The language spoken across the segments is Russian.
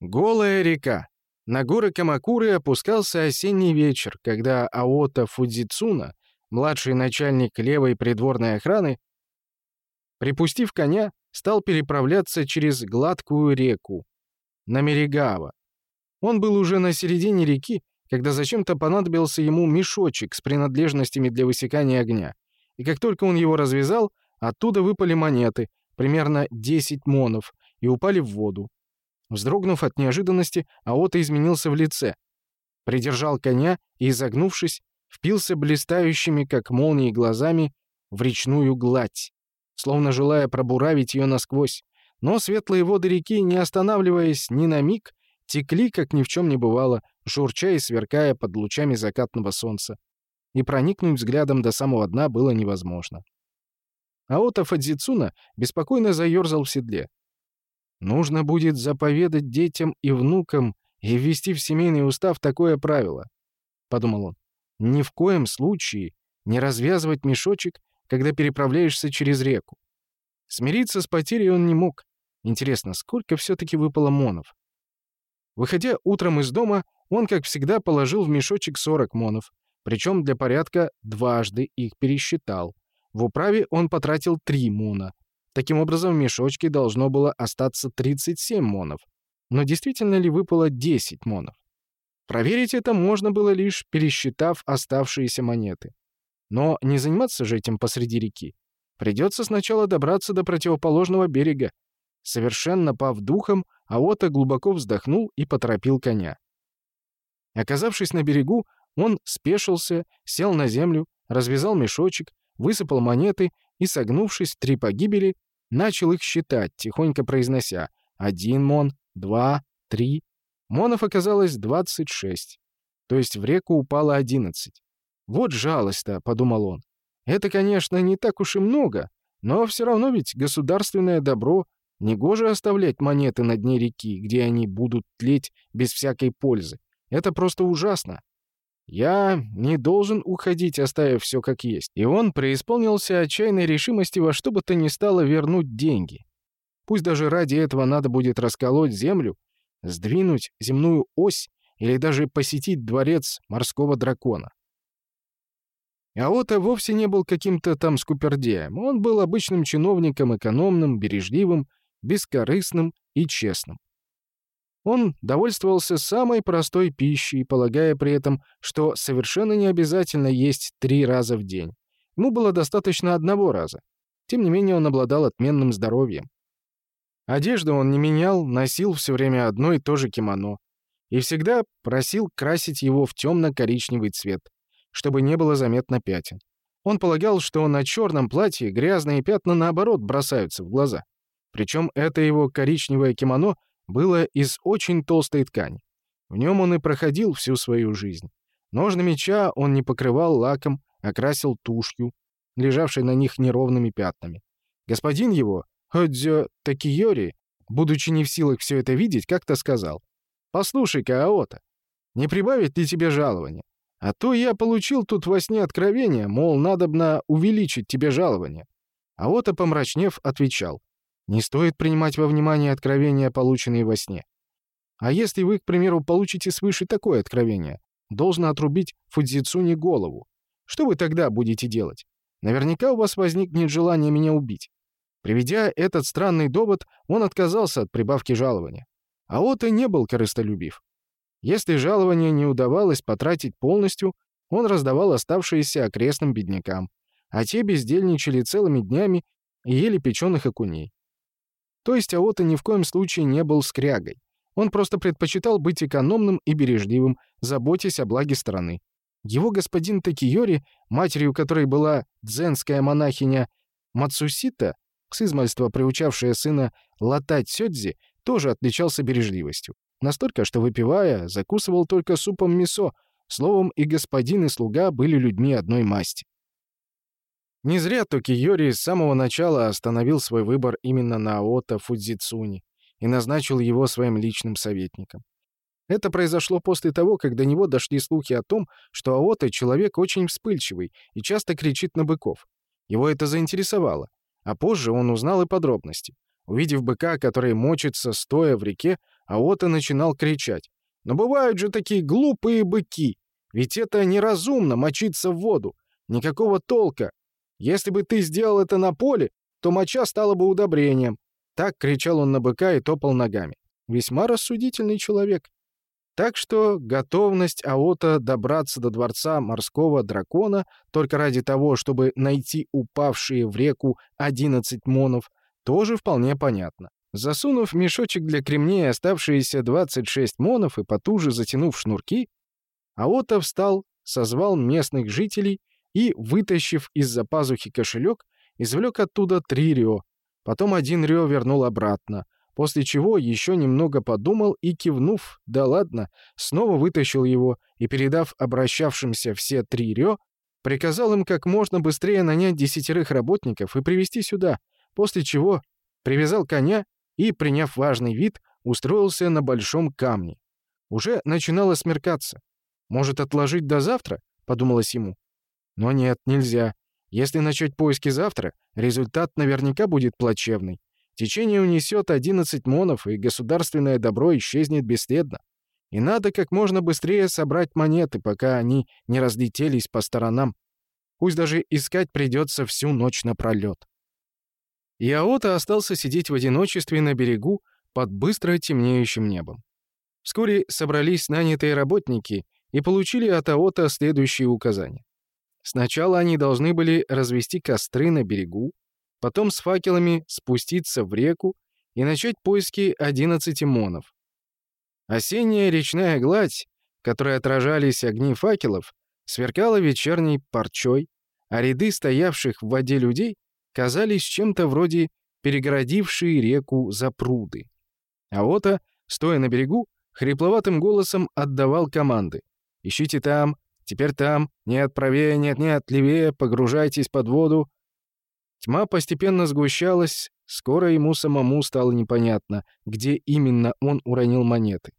Голая река. На горы Камакуры опускался осенний вечер, когда Аота Фудзицуна, младший начальник левой придворной охраны, припустив коня, стал переправляться через гладкую реку Намеригава. Он был уже на середине реки, когда зачем-то понадобился ему мешочек с принадлежностями для высекания огня. И как только он его развязал, оттуда выпали монеты, примерно 10 монов, и упали в воду. Вздрогнув от неожиданности, Аота изменился в лице. Придержал коня и, изогнувшись, впился блистающими, как молнии, глазами в речную гладь, словно желая пробуравить ее насквозь. Но светлые воды реки, не останавливаясь ни на миг, текли, как ни в чем не бывало, журча и сверкая под лучами закатного солнца. И проникнуть взглядом до самого дна было невозможно. Аота Фадзицуна беспокойно заерзал в седле. Нужно будет заповедать детям и внукам и ввести в семейный устав такое правило, — подумал он. Ни в коем случае не развязывать мешочек, когда переправляешься через реку. Смириться с потерей он не мог. Интересно, сколько все-таки выпало монов? Выходя утром из дома, он, как всегда, положил в мешочек 40 монов, причем для порядка дважды их пересчитал. В управе он потратил 3 мона, Таким образом, в мешочке должно было остаться 37 монов. Но действительно ли выпало 10 монов? Проверить это можно было лишь пересчитав оставшиеся монеты. Но не заниматься же этим посреди реки. Придется сначала добраться до противоположного берега. Совершенно пав духом, Аота глубоко вздохнул и поторопил коня. Оказавшись на берегу, он спешился, сел на землю, развязал мешочек, высыпал монеты и, согнувшись три погибели, Начал их считать, тихонько произнося «один мон, два, три». Монов оказалось 26, то есть в реку упало 11. «Вот жалость-то», — подумал он. «Это, конечно, не так уж и много, но все равно ведь государственное добро Негоже оставлять монеты на дне реки, где они будут тлеть без всякой пользы. Это просто ужасно. Я не должен уходить, оставив все как есть. И он преисполнился отчаянной решимости во что бы то ни стало вернуть деньги. Пусть даже ради этого надо будет расколоть землю, сдвинуть земную ось или даже посетить дворец морского дракона. А Ота вовсе не был каким-то там скупердеем. Он был обычным чиновником, экономным, бережливым, бескорыстным и честным. Он довольствовался самой простой пищей, полагая при этом, что совершенно не обязательно есть три раза в день. Ему было достаточно одного раза. Тем не менее, он обладал отменным здоровьем. Одежду он не менял, носил все время одно и то же кимоно. И всегда просил красить его в темно-коричневый цвет, чтобы не было заметно пятен. Он полагал, что на черном платье грязные пятна, наоборот, бросаются в глаза. Причем это его коричневое кимоно было из очень толстой ткани. В нем он и проходил всю свою жизнь. Ножны меча он не покрывал лаком, а красил тушью, лежавшей на них неровными пятнами. Господин его, Ходзё Такиори, будучи не в силах все это видеть, как-то сказал, «Послушай-ка, Аота, не прибавить ли тебе жалование? А то я получил тут во сне откровение, мол, надобно увеличить тебе жалование». Аота, помрачнев, отвечал, не стоит принимать во внимание откровения, полученные во сне. А если вы, к примеру, получите свыше такое откровение, должно отрубить Фудзицуни голову. Что вы тогда будете делать? Наверняка у вас возникнет желание меня убить. Приведя этот странный довод, он отказался от прибавки жалования. А вот и не был корыстолюбив. Если жалование не удавалось потратить полностью, он раздавал оставшиеся окрестным беднякам, а те бездельничали целыми днями и ели печеных окуней. То есть Аота ни в коем случае не был скрягой. Он просто предпочитал быть экономным и бережливым, заботясь о благе страны. Его господин Такиори, матерью которой была дзенская монахиня Мацусита, с измальства приучавшая сына латать сёдзи, тоже отличался бережливостью. Настолько, что, выпивая, закусывал только супом мисо, словом, и господин, и слуга были людьми одной масти. Не зря Токиори с самого начала остановил свой выбор именно на Аото Фудзицуни и назначил его своим личным советником. Это произошло после того, как до него дошли слухи о том, что Аото — человек очень вспыльчивый и часто кричит на быков. Его это заинтересовало, а позже он узнал и подробности. Увидев быка, который мочится стоя в реке, Аота начинал кричать. «Но бывают же такие глупые быки! Ведь это неразумно мочиться в воду. Никакого толка. Если бы ты сделал это на поле, то моча стала бы удобрением». Так кричал он на быка и топал ногами. Весьма рассудительный человек. Так что готовность Аота добраться до дворца морского дракона только ради того, чтобы найти упавшие в реку 11 монов, тоже вполне понятно. Засунув мешочек для кремней оставшиеся 26 монов и потуже затянув шнурки, Аота встал, созвал местных жителей и, вытащив из-за пазухи кошелек, извлек оттуда три рё. Потом один рё вернул обратно — после чего еще немного подумал и, кивнув «да ладно», снова вытащил его и, передав обращавшимся все три рё, приказал им как можно быстрее нанять десятерых работников и привести сюда, после чего привязал коня и, приняв важный вид, устроился на большом камне. Уже начинало смеркаться. «Может, отложить до завтра?» — подумалось ему. Но нет, нельзя. Если начать поиски завтра, результат наверняка будет плачевный. Течение унесет 11 монов, и государственное добро исчезнет бесследно. И надо как можно быстрее собрать монеты, пока они не разлетелись по сторонам. Пусть даже искать придется всю ночь напролет. И Аота остался сидеть в одиночестве на берегу под быстро темнеющим небом. Вскоре собрались нанятые работники и получили от Аота следующие указания. Сначала они должны были развести костры на берегу, потом с факелами спуститься в реку и начать поиски 11 монов. Осенняя речная гладь, в которой отражались огни факелов, сверкала вечерней парчой, а ряды стоявших в воде людей казались чем-то вроде перегородившие реку запруды. А Ота, стоя на берегу, хрипловатым голосом отдавал команды. «Ищите там, теперь там, нет, правее, нет, нет, левее, погружайтесь под воду, Тьма постепенно сгущалась, скоро ему самому стало непонятно, где именно он уронил монеты.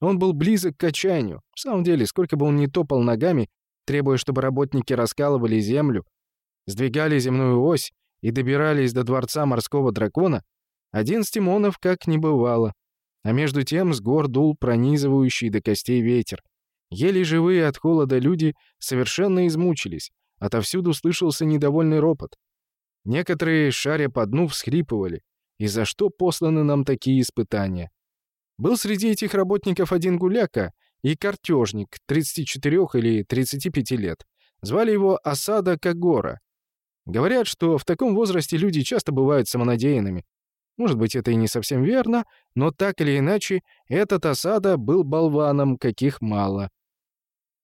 Он был близок к отчаянию. В самом деле, сколько бы он ни топал ногами, требуя, чтобы работники раскалывали землю, сдвигали земную ось и добирались до дворца морского дракона, один стимонов как не бывало. А между тем с гор дул пронизывающий до костей ветер. Еле живые от холода люди совершенно измучились. Отовсюду слышался недовольный ропот. Некоторые, шаря по дну, всхрипывали. И за что посланы нам такие испытания? Был среди этих работников один гуляка и картежник, 34 или 35 лет. Звали его Осада Кагора. Говорят, что в таком возрасте люди часто бывают самонадеянными. Может быть, это и не совсем верно, но так или иначе, этот Осада был болваном, каких мало.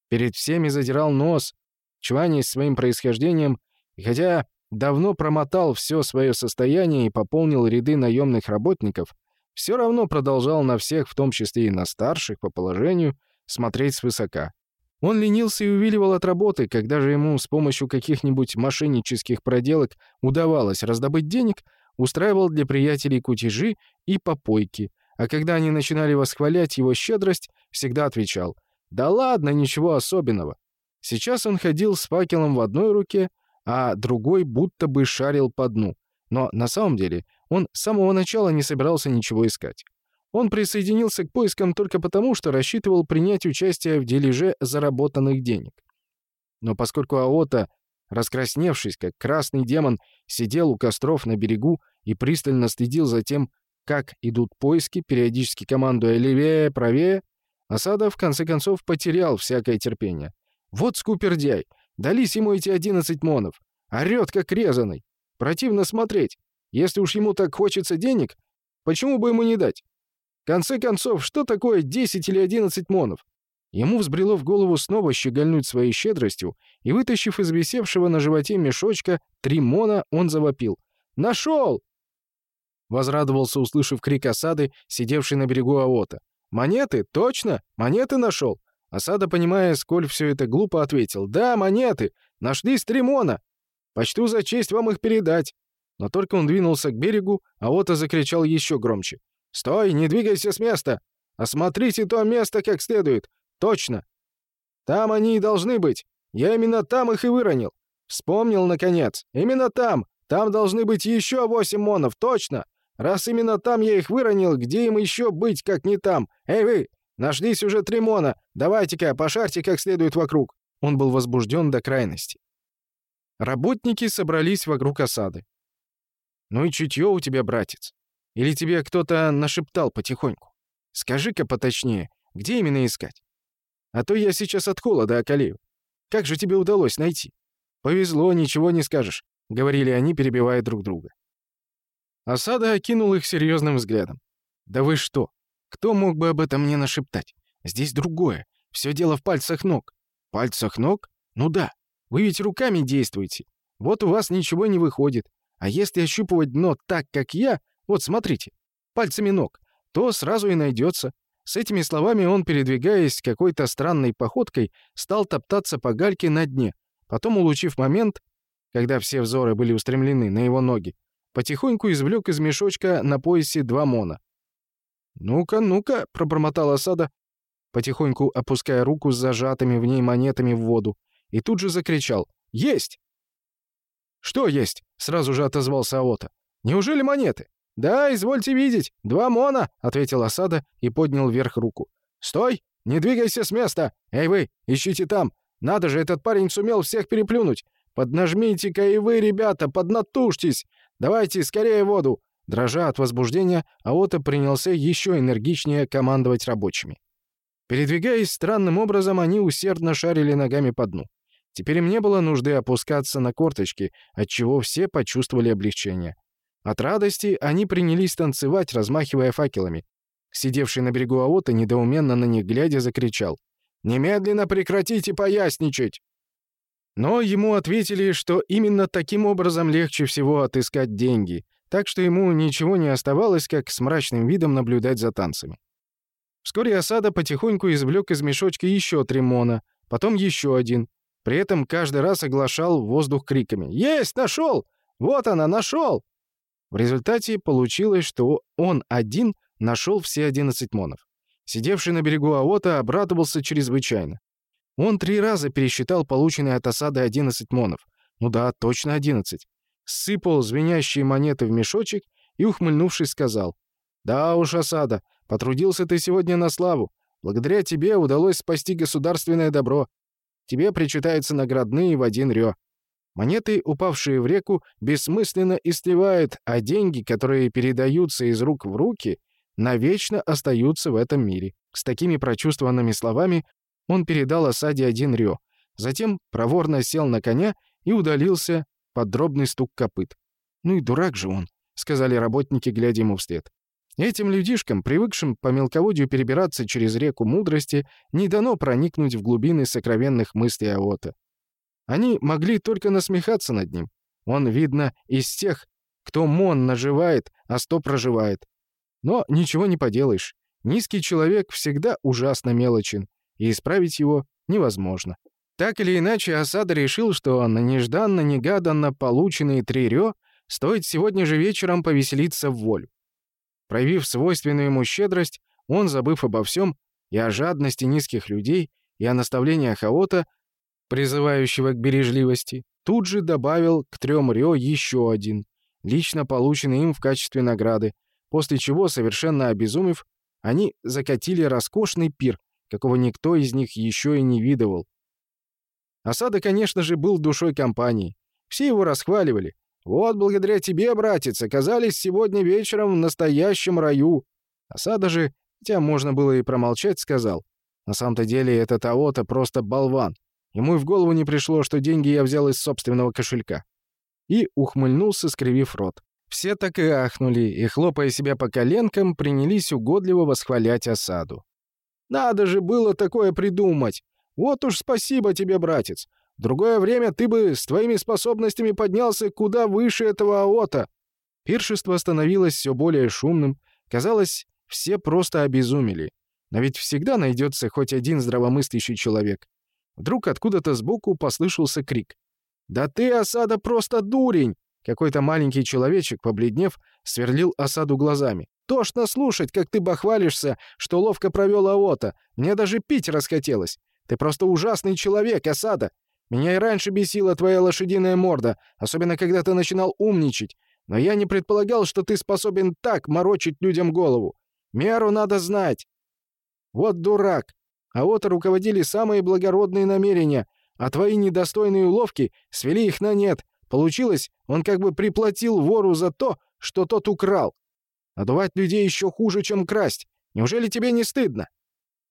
Перед всеми задирал нос, чванясь своим происхождением, и хотя давно промотал все свое состояние и пополнил ряды наемных работников, все равно продолжал на всех, в том числе и на старших по положению, смотреть свысока. Он ленился и увиливал от работы, когда же ему с помощью каких-нибудь мошеннических проделок удавалось раздобыть денег, устраивал для приятелей кутежи и попойки, а когда они начинали восхвалять его щедрость, всегда отвечал «Да ладно, ничего особенного». Сейчас он ходил с факелом в одной руке, а другой будто бы шарил по дну. Но на самом деле он с самого начала не собирался ничего искать. Он присоединился к поискам только потому, что рассчитывал принять участие в дележе заработанных денег. Но поскольку Аота, раскрасневшись как красный демон, сидел у костров на берегу и пристально следил за тем, как идут поиски, периодически командуя левее, правее, Осада в конце концов потерял всякое терпение. Вот скупердяй, Дались ему эти одиннадцать монов. Орёт, как резаный. Противно смотреть. Если уж ему так хочется денег, почему бы ему не дать? В конце концов, что такое 10 или 11 монов? Ему взбрело в голову снова щегольнуть своей щедростью, и, вытащив из висевшего на животе мешочка три мона, он завопил. «Нашел!» Возрадовался, услышав крик осады, сидевший на берегу Аота. «Монеты? Точно? Монеты нашел? Осада, понимая, сколь все это глупо, ответил. «Да, монеты! Нашли стримона! Почту за честь вам их передать!» Но только он двинулся к берегу, а Ота закричал еще громче. «Стой, не двигайся с места! Осмотрите то место как следует! Точно! Там они и должны быть! Я именно там их и выронил! Вспомнил, наконец! Именно там! Там должны быть еще восемь монов! Точно! Раз именно там я их выронил, где им еще быть, как не там? Эй вы, нашлись уже три мона, давайте-ка, пошарьте как следует вокруг». Он был возбужден до крайности. Работники собрались вокруг осады. «Ну и чутье у тебя, братец. Или тебе кто-то нашептал потихоньку? Скажи-ка поточнее, где именно искать? А то я сейчас от холода околею. Как же тебе удалось найти? Повезло, ничего не скажешь», — говорили они, перебивая друг друга. Осада окинул их серьезным взглядом. «Да вы что? Кто мог бы об этом мне нашептать? Здесь другое. Все дело в пальцах ног». «Пальцах ног? Ну да. Вы ведь руками действуете. Вот у вас ничего не выходит. А если ощупывать дно так, как я, вот смотрите, пальцами ног, то сразу и найдется. С этими словами он, передвигаясь какой-то странной походкой, стал топтаться по гальке на дне. Потом, улучив момент, когда все взоры были устремлены на его ноги, потихоньку извлек из мешочка на поясе два мона. «Ну-ка, ну-ка», — пробормотал осада, потихоньку опуская руку с зажатыми в ней монетами в воду, и тут же закричал «Есть!» «Что есть?» — сразу же отозвался Аота. «Неужели монеты?» «Да, извольте видеть, два мона», — ответил осада и поднял вверх руку. «Стой! Не двигайся с места! Эй вы, ищите там! Надо же, этот парень сумел всех переплюнуть! Поднажмите-ка и вы, ребята, поднатужьтесь! Давайте скорее воду!» Дрожа от возбуждения, Аота принялся еще энергичнее командовать рабочими. Передвигаясь странным образом, они усердно шарили ногами по дну. Теперь им не было нужды опускаться на корточки, отчего все почувствовали облегчение. От радости они принялись танцевать, размахивая факелами. Сидевший на берегу Аота, недоуменно на них глядя, закричал. «Немедленно прекратите поясничать!» Но ему ответили, что именно таким образом легче всего отыскать деньги, так что ему ничего не оставалось, как с мрачным видом наблюдать за танцами. Вскоре осада потихоньку извлек из мешочка еще три мона, потом еще один. При этом каждый раз оглашал воздух криками «Есть! Нашел! Вот она, нашел!» В результате получилось, что он один нашел все 11 монов. Сидевший на берегу Аота обрадовался чрезвычайно. Он три раза пересчитал полученные от осады 11 монов. Ну да, точно 11. Сыпал звенящие монеты в мешочек и, ухмыльнувшись, сказал. «Да уж, осада, потрудился ты сегодня на славу. Благодаря тебе удалось спасти государственное добро. Тебе причитаются наградные в один рё. Монеты, упавшие в реку, бессмысленно истлевают, а деньги, которые передаются из рук в руки, навечно остаются в этом мире. С такими прочувствованными словами он передал осаде один рё. Затем проворно сел на коня и удалился под дробный стук копыт. «Ну и дурак же он», — сказали работники, глядя ему вслед. Этим людишкам, привыкшим по мелководью перебираться через реку мудрости, не дано проникнуть в глубины сокровенных мыслей Аота. Они могли только насмехаться над ним. Он, видно, из тех, кто мон наживает, а сто проживает. Но ничего не поделаешь. Низкий человек всегда ужасно мелочен, и исправить его невозможно. Так или иначе, Асада решил, что на нежданно-негаданно полученные три рё стоит сегодня же вечером повеселиться в волю. Проявив свойственную ему щедрость, он, забыв обо всем, и о жадности низких людей, и о наставлениях Аота, призывающего к бережливости, тут же добавил к трем рё еще один, лично полученный им в качестве награды, после чего, совершенно обезумев, они закатили роскошный пир, какого никто из них еще и не видывал. Осада, конечно же, был душой компании. Все его расхваливали. «Вот благодаря тебе, братец, оказались сегодня вечером в настоящем раю». Осада же, хотя можно было и промолчать, сказал. «На самом-то деле этот Аота просто болван. Ему и в голову не пришло, что деньги я взял из собственного кошелька». И ухмыльнулся, скривив рот. Все так и ахнули, и, хлопая себя по коленкам, принялись угодливо восхвалять осаду. Надо же было такое придумать. Вот уж спасибо тебе, братец. В другое время ты бы с твоими способностями поднялся куда выше этого аота». Пиршество становилось все более шумным. Казалось, все просто обезумели. Но ведь всегда найдется хоть один здравомыслящий человек. Вдруг откуда-то сбоку послышался крик. «Да ты, осада, просто дурень!» Какой-то маленький человечек, побледнев, сверлил осаду глазами. Тошно слушать, как ты бахвалишься, что ловко провел Аота. Мне даже пить расхотелось. Ты просто ужасный человек, Осада. Меня и раньше бесила твоя лошадиная морда, особенно когда ты начинал умничать. Но я не предполагал, что ты способен так морочить людям голову. Меру надо знать. Вот дурак. А вот руководили самые благородные намерения, а твои недостойные уловки свели их на нет. Получилось, он как бы приплатил вору за то, что тот украл. Надувать людей еще хуже, чем красть. Неужели тебе не стыдно?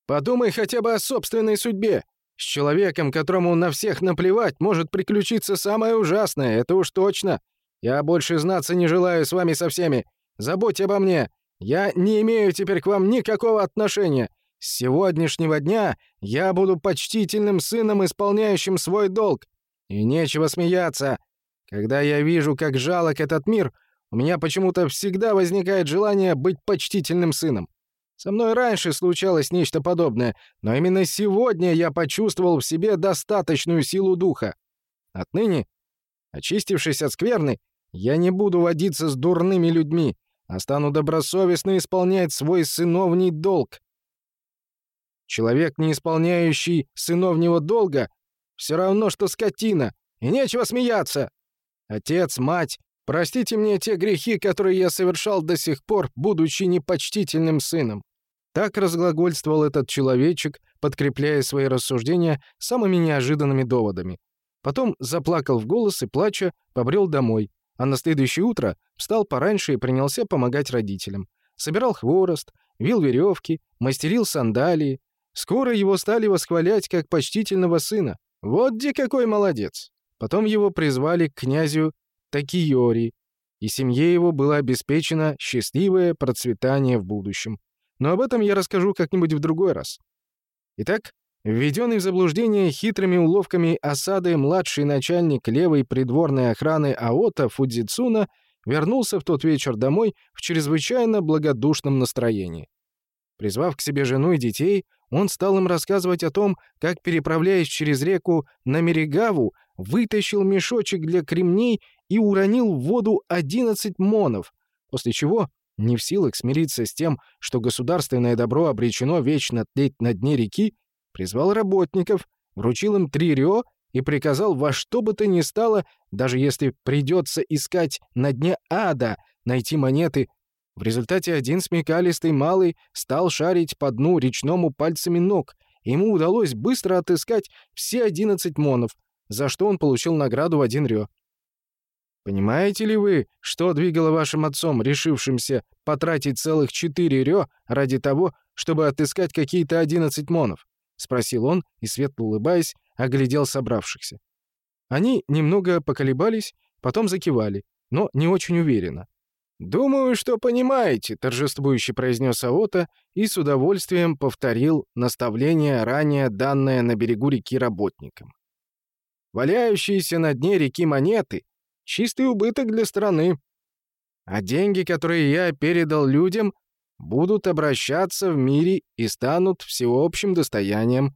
Подумай хотя бы о собственной судьбе. С человеком, которому на всех наплевать, может приключиться самое ужасное, это уж точно. Я больше знаться не желаю с вами со всеми. Забудьте обо мне. Я не имею теперь к вам никакого отношения. С сегодняшнего дня я буду почтительным сыном, исполняющим свой долг. И нечего смеяться. Когда я вижу, как жалок этот мир, у меня почему-то всегда возникает желание быть почтительным сыном. Со мной раньше случалось нечто подобное, но именно сегодня я почувствовал в себе достаточную силу духа. Отныне, очистившись от скверны, я не буду водиться с дурными людьми, а стану добросовестно исполнять свой сыновний долг. Человек, не исполняющий сыновнего долга, все равно, что скотина, и нечего смеяться. Отец, мать, простите мне те грехи, которые я совершал до сих пор, будучи непочтительным сыном. Так разглагольствовал этот человечек, подкрепляя свои рассуждения самыми неожиданными доводами. Потом заплакал в голос и, плача, побрел домой, а на следующее утро встал пораньше и принялся помогать родителям. Собирал хворост, вил веревки, мастерил сандалии. Скоро его стали восхвалять как почтительного сына. Вот где какой молодец! Потом его призвали к князю Такиори, и семье его было обеспечено счастливое процветание в будущем. Но об этом я расскажу как-нибудь в другой раз. Итак, введенный в заблуждение хитрыми уловками осады младший начальник левой придворной охраны Аота Фудзицуна вернулся в тот вечер домой в чрезвычайно благодушном настроении. Призвав к себе жену и детей, он стал им рассказывать о том, как, переправляясь через реку Намеригаву, вытащил мешочек для кремней и уронил в воду 11 монов, после чего не в силах смириться с тем, что государственное добро обречено вечно тлеть на дне реки, призвал работников, вручил им три рё и приказал во что бы то ни стало, даже если придется искать на дне ада, найти монеты. В результате один смекалистый малый стал шарить по дну речному пальцами ног, и ему удалось быстро отыскать все одиннадцать монов, за что он получил награду в один рё. Понимаете ли вы, что двигало вашим отцом, решившимся потратить целых четыре рё ради того, чтобы отыскать какие-то одиннадцать монов?» — спросил он и, светло улыбаясь, оглядел собравшихся. Они немного поколебались, потом закивали, но не очень уверенно. «Думаю, что понимаете», — торжествующе произнес Аота и с удовольствием повторил наставление, ранее данное на берегу реки работникам. «Валяющиеся на дне реки монеты Чистый убыток для страны. А деньги, которые я передал людям, будут обращаться в мире и станут всеобщим достоянием.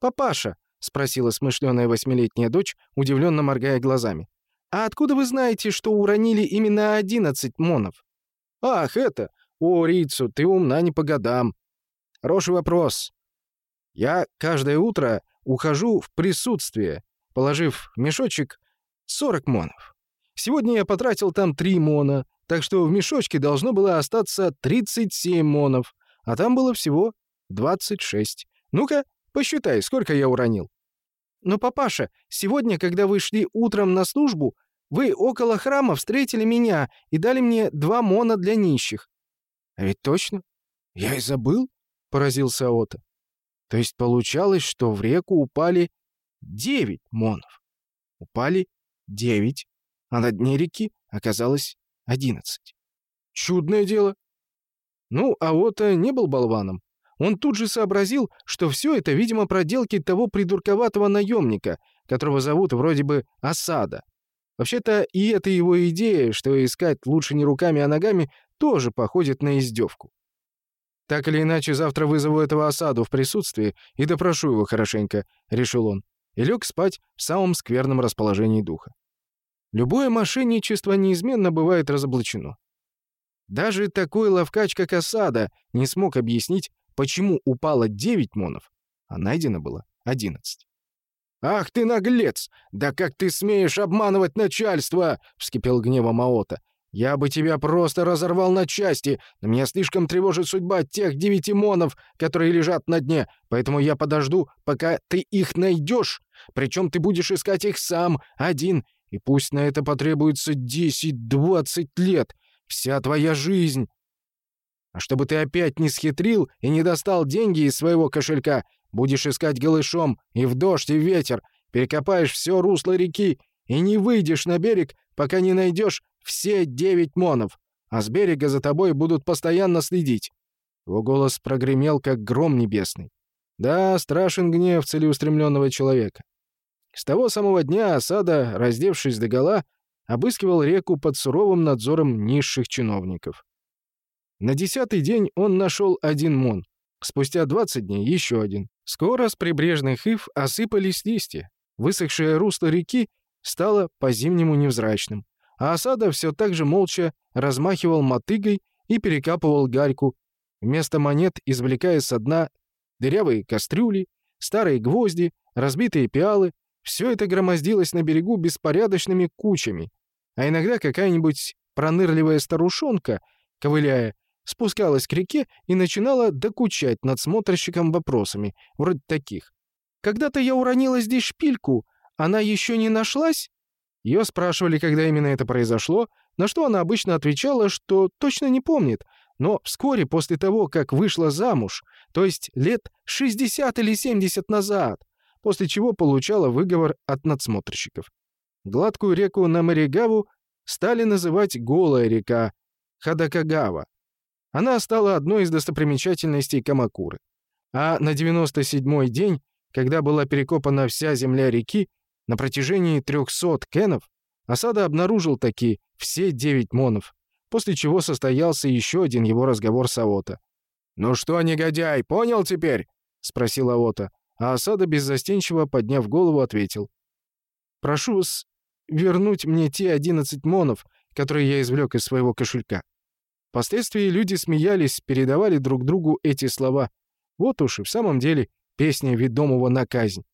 «Папаша», — спросила смышленая восьмилетняя дочь, удивленно моргая глазами, «а откуда вы знаете, что уронили именно одиннадцать монов?» «Ах, это! О, Рицу, ты умна не по годам. Хороший вопрос. Я каждое утро ухожу в присутствие, положив в мешочек 40 монов. Сегодня я потратил там 3 мона, так что в мешочке должно было остаться 37 монов, а там было всего 26. Ну-ка, посчитай, сколько я уронил. Но, папаша, сегодня, когда вы шли утром на службу, вы около храма встретили меня и дали мне два мона для нищих. А ведь точно. Я и забыл, — поразился Ота. То есть получалось, что в реку упали девять монов. Упали девять а на дне реки оказалось одиннадцать. Чудное дело. Ну, а вот не был болваном. Он тут же сообразил, что все это, видимо, проделки того придурковатого наемника, которого зовут вроде бы Осада. Вообще-то и эта его идея, что искать лучше не руками, а ногами, тоже походит на издевку. «Так или иначе, завтра вызову этого осаду в присутствии и допрошу его хорошенько», — решил он, и лег спать в самом скверном расположении духа. Любое мошенничество неизменно бывает разоблачено. Даже такой ловкач, как Осада, не смог объяснить, почему упало 9 монов, а найдено было 11. «Ах ты наглец! Да как ты смеешь обманывать начальство!» — вскипел гневом Маота. Я бы тебя просто разорвал на части, но меня слишком тревожит судьба тех девяти монов, которые лежат на дне, поэтому я подожду, пока ты их найдешь. Причем ты будешь искать их сам, один, и пусть на это потребуется десять-двадцать лет, вся твоя жизнь. А чтобы ты опять не схитрил и не достал деньги из своего кошелька, будешь искать голышом и в дождь, и в ветер, перекопаешь все русло реки и не выйдешь на берег, пока не найдешь все девять монов, а с берега за тобой будут постоянно следить». Его голос прогремел, как гром небесный. Да, страшен гнев целеустремленного человека. С того самого дня осада, раздевшись догола, обыскивал реку под суровым надзором низших чиновников. На десятый день он нашел один мон. Спустя 20 дней еще один. Скоро с прибрежных ив осыпались листья. Высохшее русло реки стало по-зимнему невзрачным, а осада все так же молча размахивал мотыгой и перекапывал гальку, вместо монет извлекая со дна дырявые кастрюли, старые гвозди, разбитые пиалы. Все это громоздилось на берегу беспорядочными кучами, а иногда какая-нибудь пронырливая старушонка, ковыляя, спускалась к реке и начинала докучать надсмотрщикам вопросами, вроде таких. «Когда-то я уронила здесь шпильку, она еще не нашлась?» Ее спрашивали, когда именно это произошло, на что она обычно отвечала, что точно не помнит, но вскоре после того, как вышла замуж, то есть лет 60 или 70 назад, после чего получала выговор от надсмотрщиков. Гладкую реку Намаригаву стали называть «Голая река» Хадакагава, она стала одной из достопримечательностей Камакуры. А на 97-й день, когда была перекопана вся земля реки, на протяжении 300 кенов, Осада обнаружил таки все девять монов, после чего состоялся еще один его разговор с Аота. «Ну что, негодяй, понял теперь?» — спросил Аота, а Осада беззастенчиво, подняв голову, ответил. «Прошу вас вернуть мне те одиннадцать монов, которые я извлек из своего кошелька». Впоследствии люди смеялись, передавали друг другу эти слова. Вот уж и в самом деле песня ведомого на казнь.